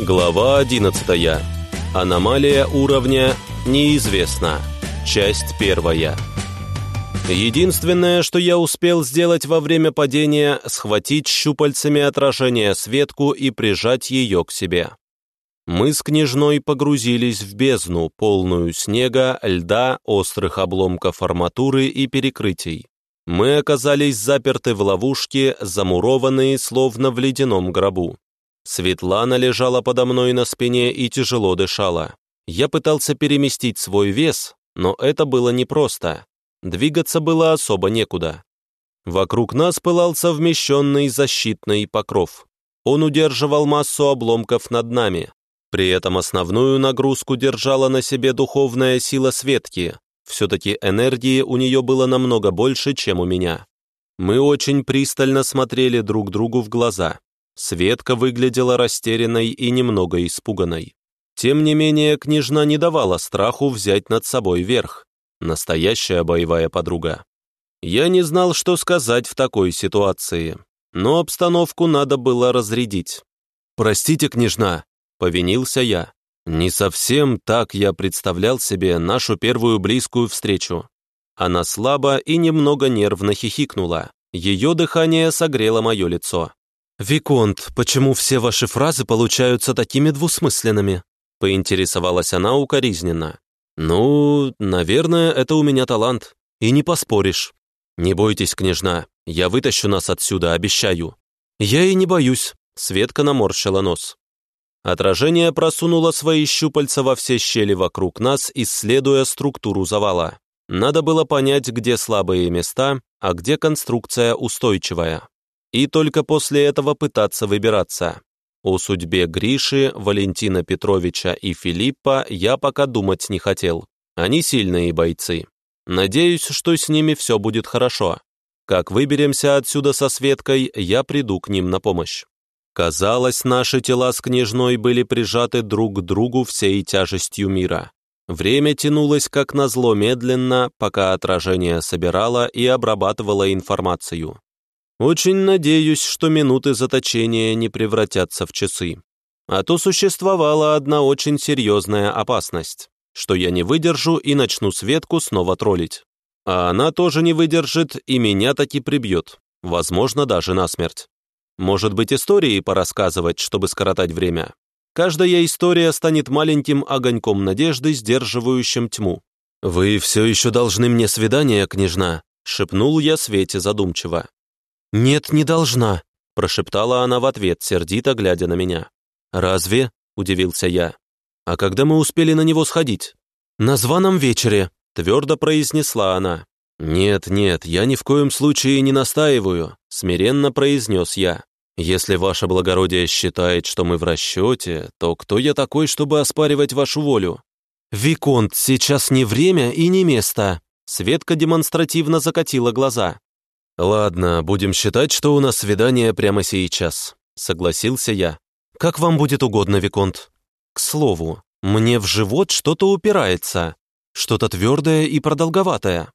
Глава 11. Аномалия уровня неизвестна. Часть первая. Единственное, что я успел сделать во время падения, схватить щупальцами отражение Светку и прижать ее к себе. Мы с княжной погрузились в бездну, полную снега, льда, острых обломков арматуры и перекрытий. Мы оказались заперты в ловушке, замурованные, словно в ледяном гробу. Светлана лежала подо мной на спине и тяжело дышала. Я пытался переместить свой вес, но это было непросто. Двигаться было особо некуда. Вокруг нас пылал совмещенный защитный покров. Он удерживал массу обломков над нами. При этом основную нагрузку держала на себе духовная сила Светки. Все-таки энергии у нее было намного больше, чем у меня. Мы очень пристально смотрели друг другу в глаза. Светка выглядела растерянной и немного испуганной. Тем не менее, княжна не давала страху взять над собой верх. Настоящая боевая подруга. Я не знал, что сказать в такой ситуации, но обстановку надо было разрядить. «Простите, княжна», — повинился я. «Не совсем так я представлял себе нашу первую близкую встречу». Она слабо и немного нервно хихикнула. Ее дыхание согрело мое лицо. «Виконт, почему все ваши фразы получаются такими двусмысленными?» поинтересовалась она укоризненно. «Ну, наверное, это у меня талант. И не поспоришь. Не бойтесь, княжна, я вытащу нас отсюда, обещаю». «Я и не боюсь», — Светка наморщила нос. Отражение просунуло свои щупальца во все щели вокруг нас, исследуя структуру завала. Надо было понять, где слабые места, а где конструкция устойчивая и только после этого пытаться выбираться. О судьбе Гриши, Валентина Петровича и Филиппа я пока думать не хотел. Они сильные бойцы. Надеюсь, что с ними все будет хорошо. Как выберемся отсюда со Светкой, я приду к ним на помощь. Казалось, наши тела с княжной были прижаты друг к другу всей тяжестью мира. Время тянулось как назло медленно, пока отражение собирало и обрабатывало информацию. Очень надеюсь, что минуты заточения не превратятся в часы. А то существовала одна очень серьезная опасность, что я не выдержу и начну Светку снова троллить. А она тоже не выдержит и меня таки прибьет, возможно, даже насмерть. Может быть, истории порассказывать, чтобы скоротать время. Каждая история станет маленьким огоньком надежды, сдерживающим тьму. «Вы все еще должны мне свидание, княжна», — шепнул я Свете задумчиво. «Нет, не должна», — прошептала она в ответ, сердито глядя на меня. «Разве?» — удивился я. «А когда мы успели на него сходить?» «На званом вечере», — твердо произнесла она. «Нет, нет, я ни в коем случае не настаиваю», — смиренно произнес я. «Если ваше благородие считает, что мы в расчете, то кто я такой, чтобы оспаривать вашу волю?» «Виконт, сейчас не время и не место», — Светка демонстративно закатила глаза. «Ладно, будем считать, что у нас свидание прямо сейчас», — согласился я. «Как вам будет угодно, Виконт. К слову, мне в живот что-то упирается, что-то твердое и продолговатое.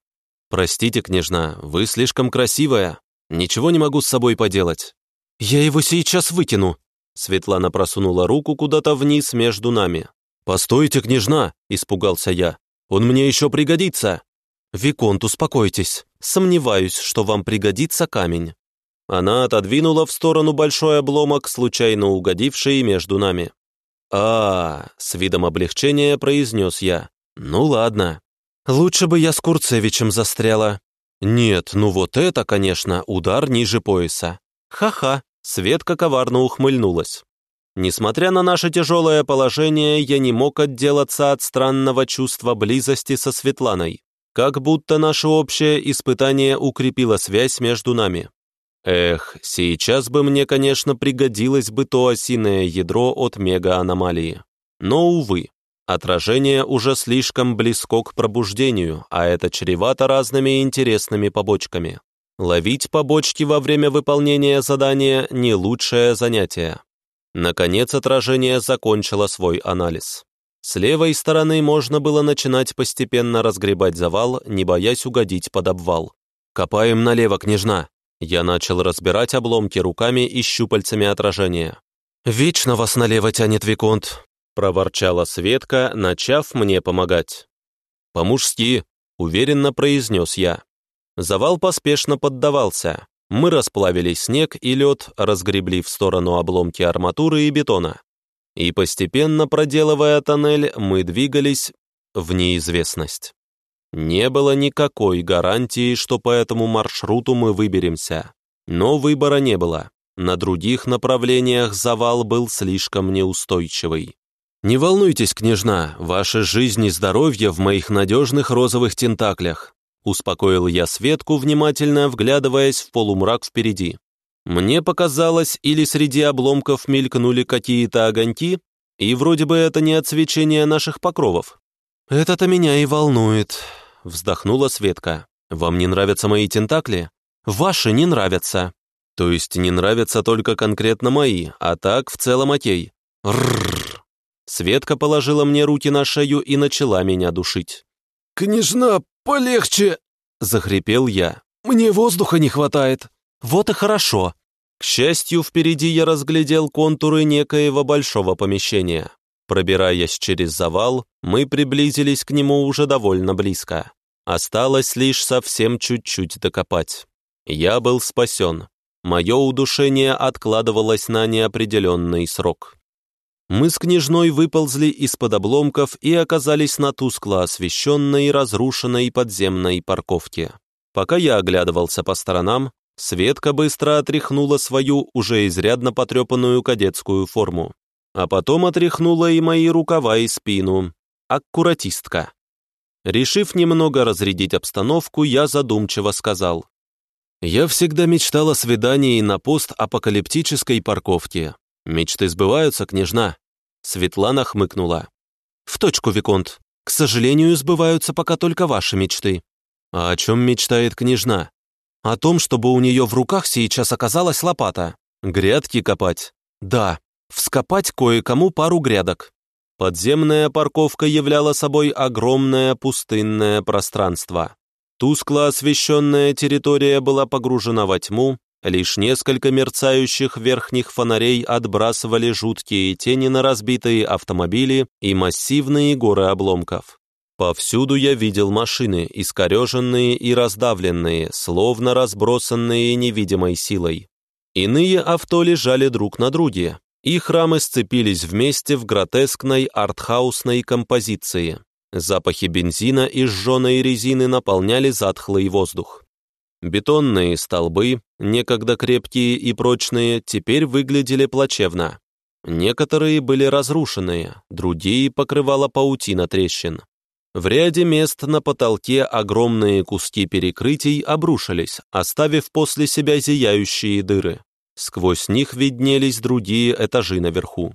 Простите, княжна, вы слишком красивая, ничего не могу с собой поделать. Я его сейчас выкину». Светлана просунула руку куда-то вниз между нами. «Постойте, княжна!» — испугался я. «Он мне еще пригодится!» «Виконт, успокойтесь. Сомневаюсь, что вам пригодится камень». Она отодвинула в сторону большой обломок, случайно угодивший между нами. а, с видом облегчения произнес я. «Ну ладно. Лучше бы я с Курцевичем застряла». «Нет, ну вот это, конечно, удар ниже пояса». «Ха-ха», Светка коварно ухмыльнулась. Несмотря на наше тяжелое положение, я не мог отделаться от странного чувства близости со Светланой как будто наше общее испытание укрепило связь между нами. Эх, сейчас бы мне, конечно, пригодилось бы то осиное ядро от мега-аномалии. Но, увы, отражение уже слишком близко к пробуждению, а это чревато разными интересными побочками. Ловить побочки во время выполнения задания – не лучшее занятие. Наконец, отражение закончило свой анализ. С левой стороны можно было начинать постепенно разгребать завал, не боясь угодить под обвал. «Копаем налево, княжна!» Я начал разбирать обломки руками и щупальцами отражения. «Вечно вас налево тянет, Виконт», — проворчала Светка, начав мне помогать. «По-мужски», — уверенно произнес я. Завал поспешно поддавался. Мы расплавили снег и лед, разгребли в сторону обломки арматуры и бетона. И постепенно, проделывая тоннель, мы двигались в неизвестность. Не было никакой гарантии, что по этому маршруту мы выберемся. Но выбора не было. На других направлениях завал был слишком неустойчивый. «Не волнуйтесь, княжна, ваша жизнь и здоровье в моих надежных розовых тентаклях», успокоил я Светку, внимательно вглядываясь в полумрак впереди. Мне показалось, или среди обломков мелькнули какие-то огоньки, и вроде бы это не отсвечение наших покровов. «Это-то меня и волнует», — вздохнула Светка. «Вам не нравятся мои тентакли?» «Ваши не нравятся». «То есть не нравятся только конкретно мои, а так в целом окей». «Ррррр». Светка положила мне руки на шею и начала меня душить. «Княжна, полегче!» — захрипел я. «Мне воздуха не хватает». «Вот и хорошо». К счастью, впереди я разглядел контуры некоего большого помещения. Пробираясь через завал, мы приблизились к нему уже довольно близко. Осталось лишь совсем чуть-чуть докопать. Я был спасен. Мое удушение откладывалось на неопределенный срок. Мы с княжной выползли из-под обломков и оказались на тускло освещенной разрушенной подземной парковке. Пока я оглядывался по сторонам, Светка быстро отряхнула свою уже изрядно потрепанную кадетскую форму а потом отряхнула и мои рукава и спину. Аккуратистка. Решив немного разрядить обстановку, я задумчиво сказал. «Я всегда мечтал о свидании на постапокалиптической парковке. Мечты сбываются, княжна?» Светлана хмыкнула. «В точку, Виконт. К сожалению, сбываются пока только ваши мечты». «А о чем мечтает княжна?» «О том, чтобы у нее в руках сейчас оказалась лопата. Грядки копать?» «Да, вскопать кое-кому пару грядок. Подземная парковка являла собой огромное пустынное пространство. Тускло освещенная территория была погружена во тьму, лишь несколько мерцающих верхних фонарей отбрасывали жуткие тени на разбитые автомобили и массивные горы обломков. Повсюду я видел машины, искореженные и раздавленные, словно разбросанные невидимой силой. Иные авто лежали друг на друге, их рамы сцепились вместе в гротескной артхаусной композиции. Запахи бензина и сжженной резины наполняли затхлый воздух. Бетонные столбы, некогда крепкие и прочные, теперь выглядели плачевно. Некоторые были разрушенные, другие покрывала паутина трещин. В ряде мест на потолке огромные куски перекрытий обрушились, оставив после себя зияющие дыры. Сквозь них виднелись другие этажи наверху.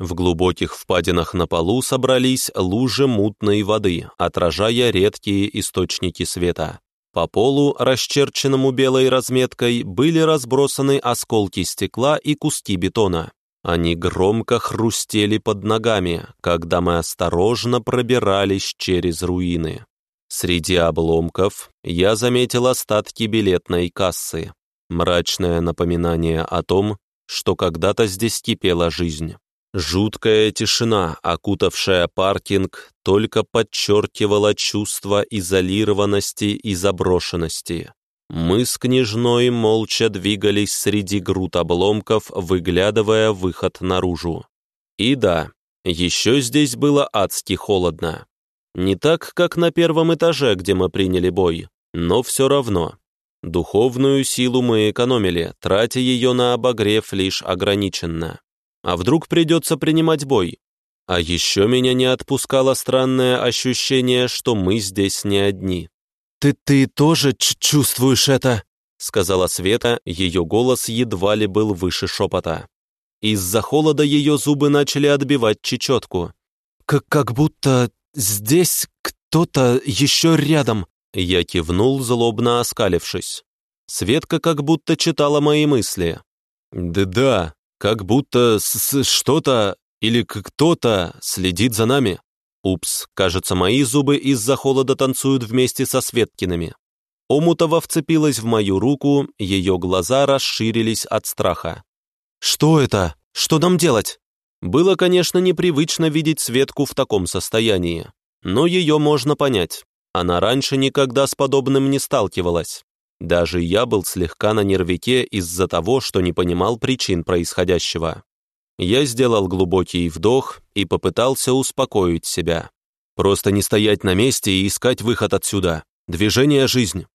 В глубоких впадинах на полу собрались лужи мутной воды, отражая редкие источники света. По полу, расчерченному белой разметкой, были разбросаны осколки стекла и куски бетона. Они громко хрустели под ногами, когда мы осторожно пробирались через руины. Среди обломков я заметил остатки билетной кассы. Мрачное напоминание о том, что когда-то здесь кипела жизнь. Жуткая тишина, окутавшая паркинг, только подчеркивала чувство изолированности и заброшенности. Мы с княжной молча двигались среди груд обломков, выглядывая выход наружу. И да, еще здесь было адски холодно. Не так, как на первом этаже, где мы приняли бой, но все равно. Духовную силу мы экономили, тратя ее на обогрев лишь ограниченно. А вдруг придется принимать бой? А еще меня не отпускало странное ощущение, что мы здесь не одни. «Ты, ты тоже чувствуешь это?» сказала Света, ее голос едва ли был выше шепота. Из-за холода ее зубы начали отбивать чечетку. «Как, как будто здесь кто-то еще рядом», я кивнул, злобно оскалившись. Светка как будто читала мои мысли. «Да-да, как будто что-то или кто-то следит за нами». Упс, кажется, мои зубы из-за холода танцуют вместе со Светкиными. Омутова вцепилась в мою руку, ее глаза расширились от страха. «Что это? Что нам делать?» Было, конечно, непривычно видеть Светку в таком состоянии, но ее можно понять. Она раньше никогда с подобным не сталкивалась. Даже я был слегка на нервике из-за того, что не понимал причин происходящего. Я сделал глубокий вдох и попытался успокоить себя. Просто не стоять на месте и искать выход отсюда. Движение — жизнь.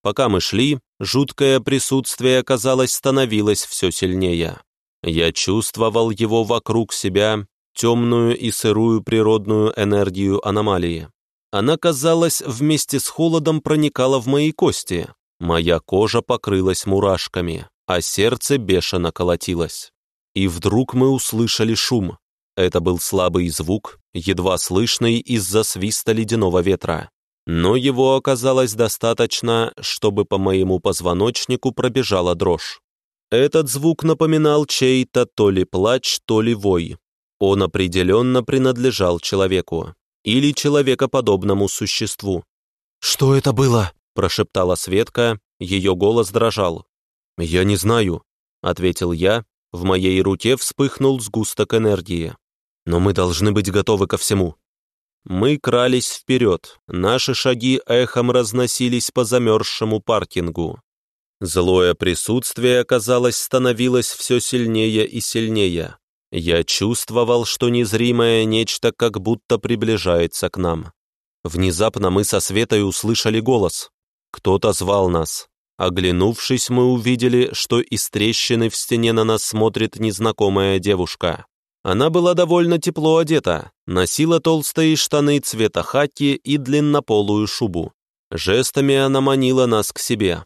Пока мы шли, жуткое присутствие, казалось, становилось все сильнее. Я чувствовал его вокруг себя, темную и сырую природную энергию аномалии. Она, казалось, вместе с холодом проникала в мои кости. Моя кожа покрылась мурашками, а сердце бешено колотилось. И вдруг мы услышали шум. Это был слабый звук, едва слышный из-за свиста ледяного ветра. Но его оказалось достаточно, чтобы по моему позвоночнику пробежала дрожь. Этот звук напоминал чей-то то ли плач, то ли вой. Он определенно принадлежал человеку или человекоподобному существу. «Что это было?» – прошептала Светка, ее голос дрожал. «Я не знаю», – ответил я, в моей руке вспыхнул сгусток энергии. «Но мы должны быть готовы ко всему». Мы крались вперед, наши шаги эхом разносились по замерзшему паркингу. Злое присутствие, казалось, становилось все сильнее и сильнее. Я чувствовал, что незримое нечто как будто приближается к нам. Внезапно мы со Светой услышали голос. Кто-то звал нас. Оглянувшись, мы увидели, что из трещины в стене на нас смотрит незнакомая девушка. Она была довольно тепло одета, носила толстые штаны цвета хаки и длиннополую шубу. Жестами она манила нас к себе.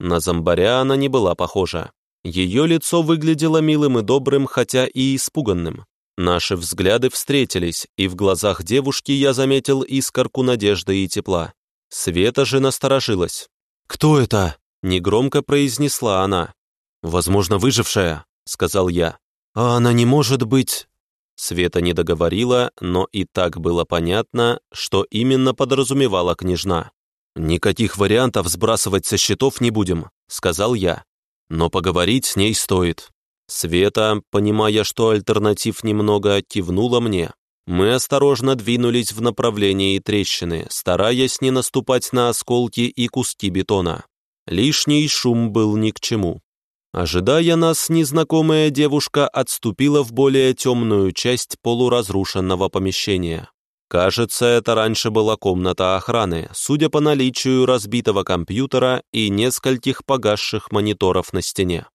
На зомбаря она не была похожа. Ее лицо выглядело милым и добрым, хотя и испуганным. Наши взгляды встретились, и в глазах девушки я заметил искорку надежды и тепла. Света же насторожилась. «Кто это?» — негромко произнесла она. «Возможно, выжившая», — сказал я. «А она не может быть...» Света не договорила, но и так было понятно, что именно подразумевала княжна. «Никаких вариантов сбрасывать со счетов не будем», — сказал я. «Но поговорить с ней стоит». Света, понимая, что альтернатив немного, кивнула мне. Мы осторожно двинулись в направлении трещины, стараясь не наступать на осколки и куски бетона. Лишний шум был ни к чему. Ожидая нас, незнакомая девушка отступила в более темную часть полуразрушенного помещения. Кажется, это раньше была комната охраны, судя по наличию разбитого компьютера и нескольких погасших мониторов на стене.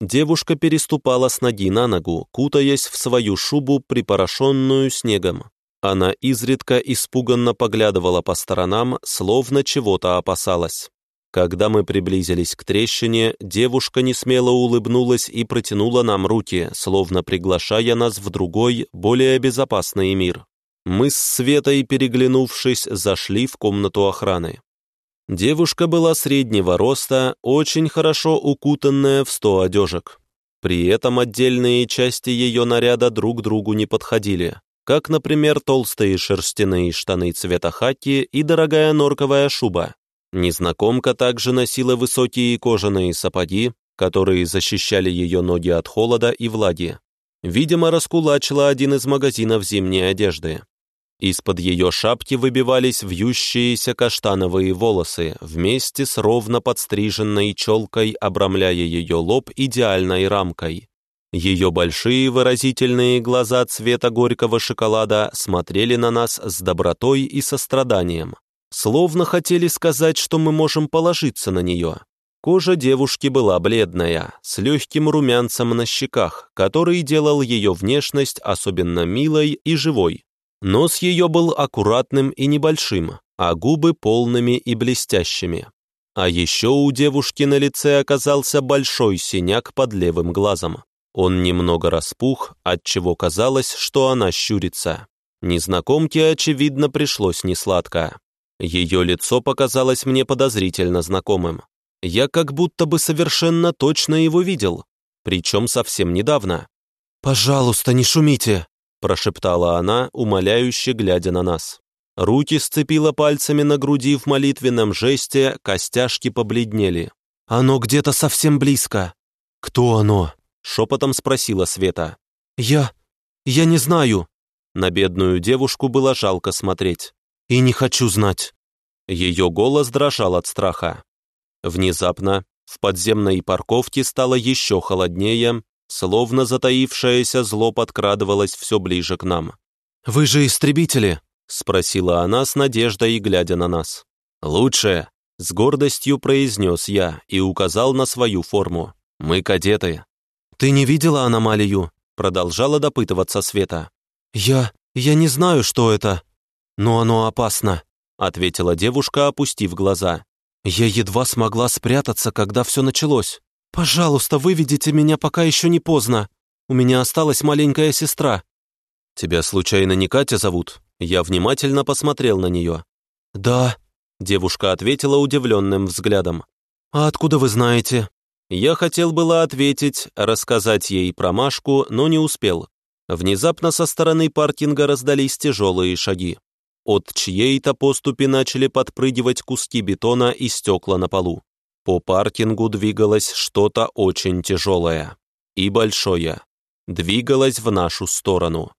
Девушка переступала с ноги на ногу, кутаясь в свою шубу, припорошенную снегом. Она изредка испуганно поглядывала по сторонам, словно чего-то опасалась. Когда мы приблизились к трещине, девушка несмело улыбнулась и протянула нам руки, словно приглашая нас в другой, более безопасный мир. Мы с Светой, переглянувшись, зашли в комнату охраны. Девушка была среднего роста, очень хорошо укутанная в сто одежек. При этом отдельные части ее наряда друг другу не подходили, как, например, толстые шерстяные штаны цвета хаки и дорогая норковая шуба. Незнакомка также носила высокие кожаные сапоги, которые защищали ее ноги от холода и влаги. Видимо, раскулачила один из магазинов зимней одежды. Из-под ее шапки выбивались вьющиеся каштановые волосы вместе с ровно подстриженной челкой, обрамляя ее лоб идеальной рамкой. Ее большие выразительные глаза цвета горького шоколада смотрели на нас с добротой и состраданием, словно хотели сказать, что мы можем положиться на нее. Кожа девушки была бледная, с легким румянцем на щеках, который делал ее внешность особенно милой и живой. Нос ее был аккуратным и небольшим, а губы полными и блестящими. А еще у девушки на лице оказался большой синяк под левым глазом. Он немного распух, отчего казалось, что она щурится. Незнакомке, очевидно, пришлось несладко. Ее лицо показалось мне подозрительно знакомым. Я как будто бы совершенно точно его видел, причем совсем недавно. «Пожалуйста, не шумите!» прошептала она, умоляюще глядя на нас. Руки сцепила пальцами на груди в молитвенном жесте, костяшки побледнели. «Оно где-то совсем близко». «Кто оно?» Шепотом спросила Света. «Я... я не знаю». На бедную девушку было жалко смотреть. «И не хочу знать». Ее голос дрожал от страха. Внезапно в подземной парковке стало еще холоднее, словно затаившееся зло подкрадывалось все ближе к нам. «Вы же истребители?» — спросила она с надеждой, глядя на нас. «Лучше!» — с гордостью произнес я и указал на свою форму. «Мы кадеты». «Ты не видела аномалию?» — продолжала допытываться Света. «Я... я не знаю, что это, но оно опасно», — ответила девушка, опустив глаза. «Я едва смогла спрятаться, когда все началось. Пожалуйста, выведите меня, пока еще не поздно. У меня осталась маленькая сестра». «Тебя случайно не Катя зовут?» Я внимательно посмотрел на нее. «Да», — девушка ответила удивленным взглядом. «А откуда вы знаете?» Я хотел было ответить, рассказать ей про Машку, но не успел. Внезапно со стороны паркинга раздались тяжелые шаги. От чьей-то поступи начали подпрыгивать куски бетона и стекла на полу. По паркингу двигалось что-то очень тяжелое и большое. Двигалось в нашу сторону.